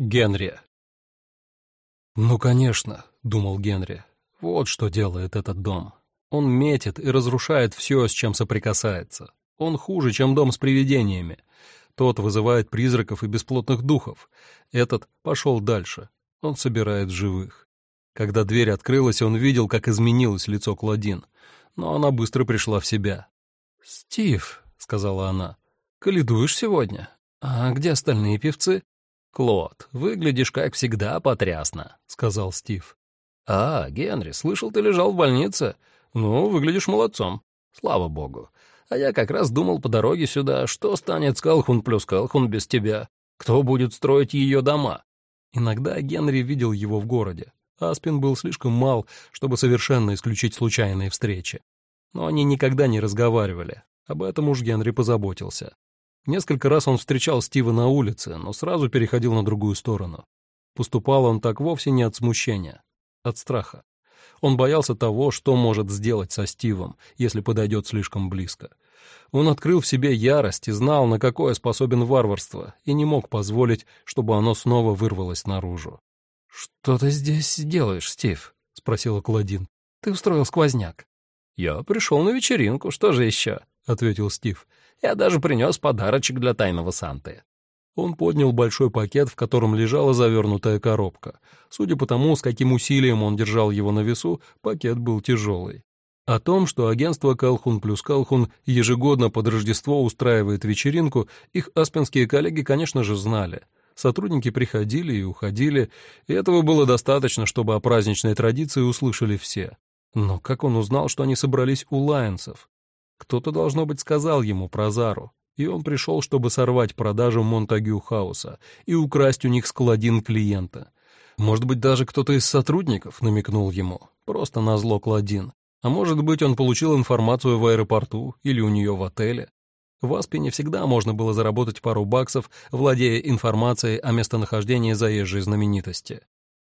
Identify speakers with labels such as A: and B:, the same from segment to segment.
A: Генри. «Ну, конечно», — думал Генри, — «вот что делает этот дом. Он метит и разрушает все, с чем соприкасается. Он хуже, чем дом с привидениями. Тот вызывает призраков и бесплотных духов. Этот пошел дальше. Он собирает живых. Когда дверь открылась, он видел, как изменилось лицо Клодин. Но она быстро пришла в себя. «Стив», — сказала она, — «каледуешь сегодня? А где остальные певцы?»
B: «Клод, выглядишь, как всегда, потрясно», — сказал Стив. «А, Генри, слышал, ты лежал в больнице? Ну, выглядишь молодцом. Слава богу. А я как раз думал по дороге сюда, что станет с Калхун плюс Калхун без тебя? Кто будет строить ее дома?»
A: Иногда Генри видел его в городе. Аспин был слишком мал, чтобы совершенно исключить случайные встречи. Но они никогда не разговаривали. Об этом уж Генри позаботился. Несколько раз он встречал Стива на улице, но сразу переходил на другую сторону. Поступал он так вовсе не от смущения, от страха. Он боялся того, что может сделать со Стивом, если подойдет слишком близко. Он открыл в себе ярость и знал, на какое способен варварство, и не мог позволить, чтобы оно снова вырвалось наружу. «Что ты здесь делаешь, Стив?» — спросила Клодин. «Ты устроил сквозняк».
B: «Я пришел на вечеринку, что же еще?» — ответил Стив. Я даже принес подарочек для тайного Санты».
A: Он поднял большой пакет, в котором лежала завернутая коробка. Судя по тому, с каким усилием он держал его на весу, пакет был тяжелый. О том, что агентство «Калхун плюс Калхун» ежегодно под Рождество устраивает вечеринку, их аспенские коллеги, конечно же, знали. Сотрудники приходили и уходили, и этого было достаточно, чтобы о праздничной традиции услышали все. Но как он узнал, что они собрались у Лайенсов? Кто-то, должно быть, сказал ему про Зару, и он пришел, чтобы сорвать продажу Монтагю Хауса и украсть у них складин клиента. Может быть, даже кто-то из сотрудников намекнул ему, просто назло Кладин. А может быть, он получил информацию в аэропорту или у нее в отеле. В Аспине всегда можно было заработать пару баксов, владея информацией о местонахождении заезжей знаменитости.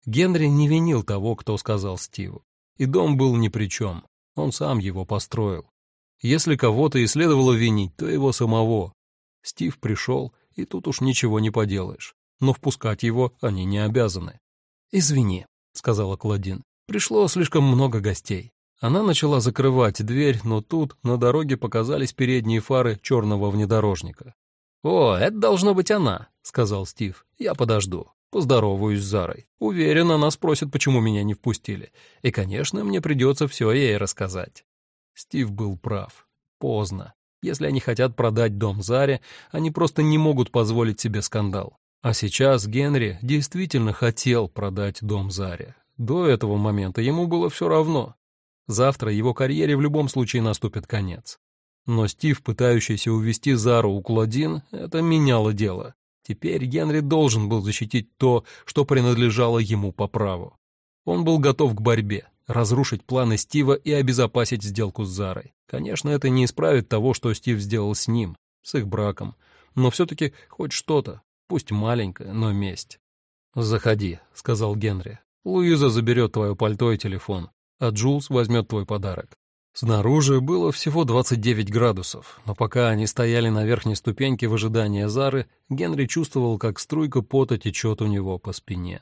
A: Генри не винил того, кто сказал Стиву. И дом был ни при чем. Он сам его построил. Если кого-то и следовало винить, то его самого. Стив пришел, и тут уж ничего не поделаешь. Но впускать его они не обязаны. «Извини», — сказала Клодин, — «пришло слишком много гостей». Она начала закрывать дверь, но тут на дороге показались передние фары черного внедорожника.
B: «О, это должно быть она», — сказал Стив. «Я подожду. Поздороваюсь с Зарой. Уверен, она спросит, почему меня не впустили. И, конечно, мне придется все ей рассказать».
A: Стив был прав. Поздно. Если они хотят продать дом Заре, они просто не могут позволить себе скандал. А сейчас Генри действительно хотел продать дом Заре. До этого момента ему было все равно. Завтра его карьере в любом случае наступит конец. Но Стив, пытающийся увести Зару у Клодин, это меняло дело. Теперь Генри должен был защитить то, что принадлежало ему по праву. Он был готов к борьбе, разрушить планы Стива и обезопасить сделку с Зарой. Конечно, это не исправит того, что Стив сделал с ним, с их браком, но все-таки хоть что-то, пусть маленькое, но месть. «Заходи», — сказал Генри. «Луиза заберет твое пальто и телефон, а Джулс возьмет твой подарок». Снаружи было всего 29 градусов, но пока они стояли на верхней ступеньке в ожидании Зары, Генри чувствовал, как струйка пота течет у него по спине.